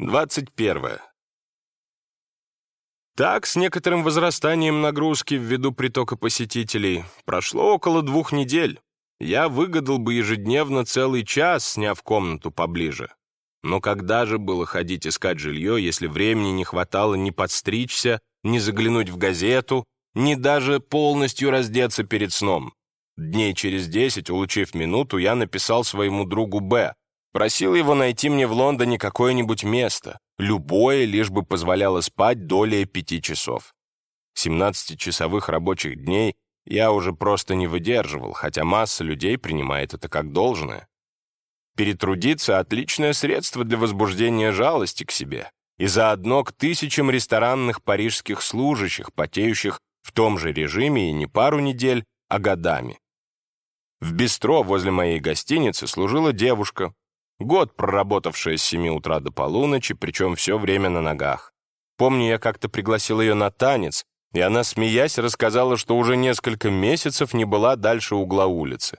21. Так, с некоторым возрастанием нагрузки ввиду притока посетителей, прошло около двух недель. Я выгадал бы ежедневно целый час, сняв комнату поближе. Но когда же было ходить искать жилье, если времени не хватало ни подстричься, ни заглянуть в газету, ни даже полностью раздеться перед сном? Дней через десять, улучив минуту, я написал своему другу Б, Просил его найти мне в Лондоне какое-нибудь место, любое, лишь бы позволяло спать долее пяти часов. 17-часовых рабочих дней я уже просто не выдерживал, хотя масса людей принимает это как должное. Перетрудиться — отличное средство для возбуждения жалости к себе и заодно к тысячам ресторанных парижских служащих, потеющих в том же режиме и не пару недель, а годами. В бистро возле моей гостиницы служила девушка, Год проработавшая с 7 утра до полуночи, причем все время на ногах. Помню, я как-то пригласил ее на танец, и она, смеясь, рассказала, что уже несколько месяцев не была дальше угла улицы.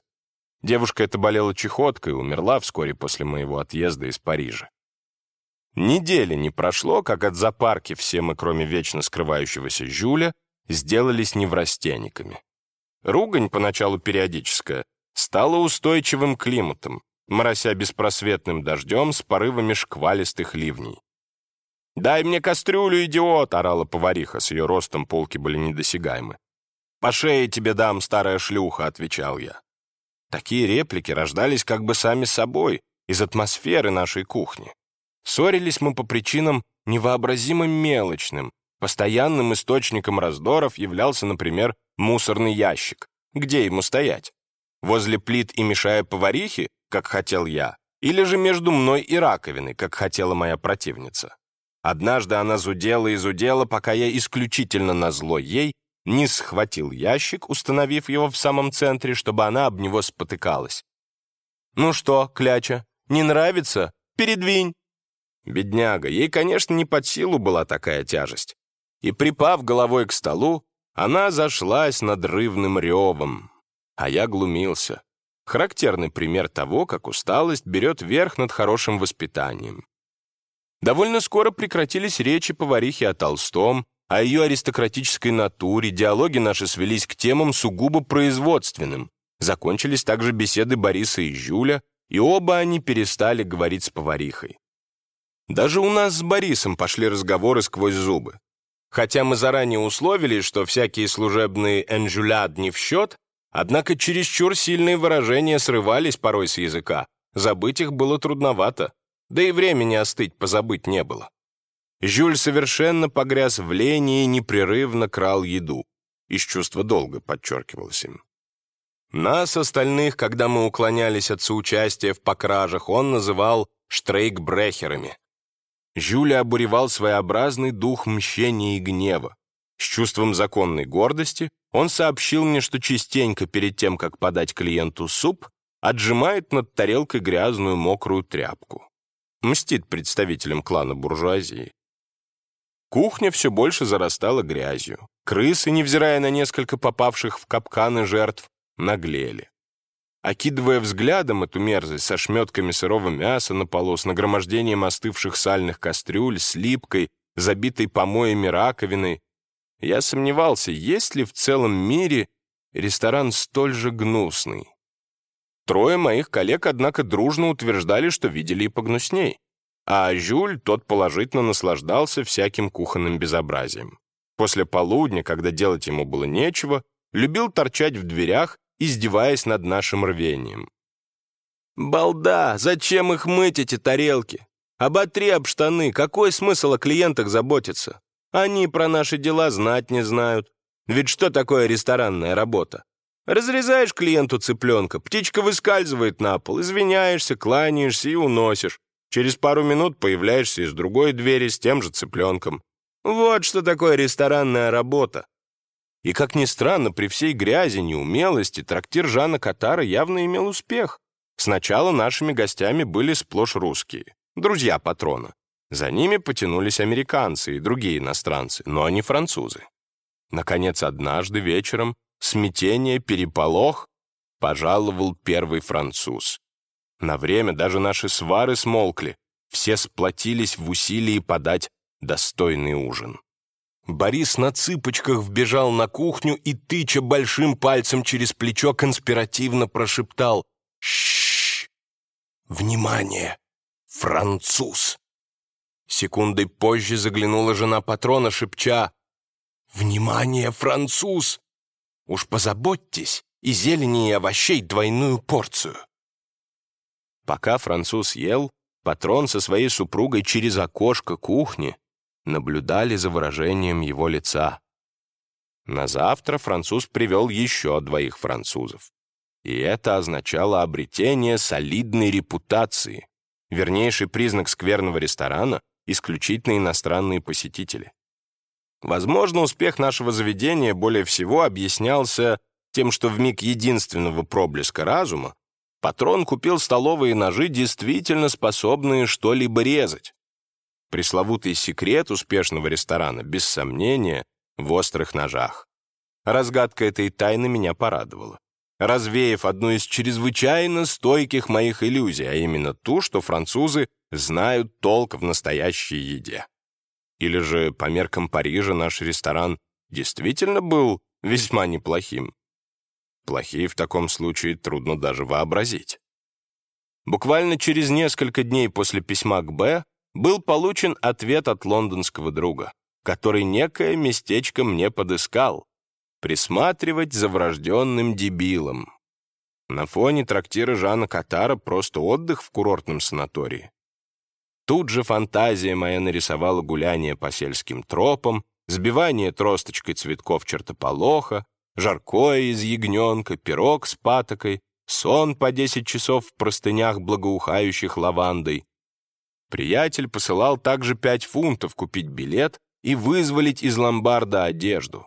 Девушка эта болела чехоткой умерла вскоре после моего отъезда из Парижа. Недели не прошло, как от запарки все мы, кроме вечно скрывающегося Жюля, сделались неврастенниками. Ругань, поначалу периодическая, стала устойчивым климатом, морося беспросветным дождем с порывами шквалистых ливней. «Дай мне кастрюлю, идиот!» — орала повариха, с ее ростом полки были недосягаемы. «По шее тебе дам, старая шлюха!» — отвечал я. Такие реплики рождались как бы сами собой, из атмосферы нашей кухни. Ссорились мы по причинам невообразимо мелочным. Постоянным источником раздоров являлся, например, мусорный ящик. Где ему стоять? Возле плит и мешая поварихе как хотел я, или же между мной и раковиной, как хотела моя противница. Однажды она зудела и зудела, пока я исключительно на зло ей не схватил ящик, установив его в самом центре, чтобы она об него спотыкалась. «Ну что, кляча, не нравится? Передвинь!» Бедняга, ей, конечно, не под силу была такая тяжесть. И, припав головой к столу, она зашлась надрывным ревом, а я глумился. Характерный пример того, как усталость берет верх над хорошим воспитанием. Довольно скоро прекратились речи поварихи о Толстом, о ее аристократической натуре, диалоги наши свелись к темам сугубо производственным. Закончились также беседы Бориса и Жюля, и оба они перестали говорить с поварихой. Даже у нас с Борисом пошли разговоры сквозь зубы. Хотя мы заранее условились, что всякие служебные энжуляд не в счет, Однако чересчур сильные выражения срывались порой с языка. Забыть их было трудновато, да и времени остыть позабыть не было. Жюль совершенно погряз в лени и непрерывно крал еду. Из чувства долга подчеркивалось им. Нас, остальных, когда мы уклонялись от соучастия в покражах, он называл штрейкбрехерами. Жюля обуревал своеобразный дух мщения и гнева. С чувством законной гордости он сообщил мне, что частенько перед тем, как подать клиенту суп, отжимает над тарелкой грязную мокрую тряпку. Мстит представителям клана буржуазии. Кухня все больше зарастала грязью. Крысы, невзирая на несколько попавших в капканы жертв, наглели. Окидывая взглядом эту мерзость со шметками сырого мяса на полу, с нагромождением остывших сальных кастрюль, с липкой, забитой помоями раковиной, я сомневался, есть ли в целом мире ресторан столь же гнусный. Трое моих коллег, однако, дружно утверждали, что видели и погнусней. А Жюль, тот положительно наслаждался всяким кухонным безобразием. После полудня, когда делать ему было нечего, любил торчать в дверях, издеваясь над нашим рвением. «Балда! Зачем их мыть, эти тарелки? Оботри об штаны, какой смысл о клиентах заботиться? Они про наши дела знать не знают. Ведь что такое ресторанная работа? Разрезаешь клиенту цыпленка, птичка выскальзывает на пол, извиняешься, кланяешься и уносишь. Через пару минут появляешься из другой двери с тем же цыпленком. Вот что такое ресторанная работа. И, как ни странно, при всей грязи, неумелости, трактир Жана Катара явно имел успех. Сначала нашими гостями были сплошь русские, друзья патрона. За ними потянулись американцы и другие иностранцы, но они французы. Наконец, однажды вечером смятение, переполох пожаловал первый француз. На время даже наши свары смолкли. все сплотились в усилии подать достойный ужин. Борис на цыпочках вбежал на кухню и, тыча большим пальцем через плечо, конспиративно прошептал «Шшш! Внимание! Француз!» Секундой позже заглянула жена патрона, шепча «Внимание, француз! Уж позаботьтесь, и зелени и овощей двойную порцию!» Пока француз ел, патрон со своей супругой через окошко кухни наблюдали за выражением его лица. На завтра француз привел еще двоих французов. И это означало обретение солидной репутации. Вернейший признак скверного ресторана — исключительно иностранные посетители. Возможно, успех нашего заведения более всего объяснялся тем, что в миг единственного проблеска разума патрон купил столовые ножи, действительно способные что-либо резать. Пресловутый секрет успешного ресторана, без сомнения, в острых ножах. Разгадка этой тайны меня порадовала, развеяв одну из чрезвычайно стойких моих иллюзий, а именно ту, что французы знают толк в настоящей еде. Или же, по меркам Парижа, наш ресторан действительно был весьма неплохим. Плохие в таком случае трудно даже вообразить. Буквально через несколько дней после письма к Б был получен ответ от лондонского друга, который некое местечко мне подыскал — присматривать за врожденным дебилом. На фоне трактира Жана Катара просто отдых в курортном санатории. Тут же фантазия моя нарисовала гуляние по сельским тропам, сбивание тросточкой цветков чертополоха, жаркое из ягненка, пирог с патокой, сон по десять часов в простынях, благоухающих лавандой, Приятель посылал также пять фунтов купить билет и вызволить из ломбарда одежду.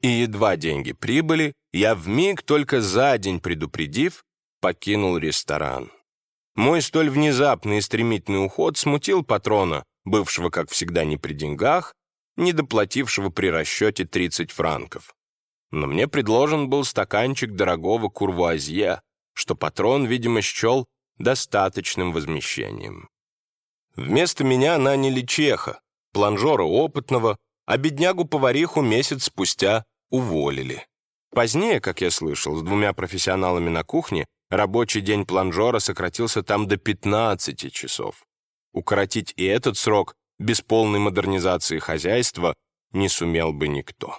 И едва деньги прибыли, я вмиг только за день предупредив, покинул ресторан. Мой столь внезапный и стремительный уход смутил патрона, бывшего, как всегда, не при деньгах, недоплатившего при расчете 30 франков. Но мне предложен был стаканчик дорогого курвуазье, что патрон, видимо, счел достаточным возмещением. Вместо меня наняли чеха, планжора опытного, а беднягу-повариху месяц спустя уволили. Позднее, как я слышал, с двумя профессионалами на кухне рабочий день планжора сократился там до 15 часов. Укоротить и этот срок без полной модернизации хозяйства не сумел бы никто.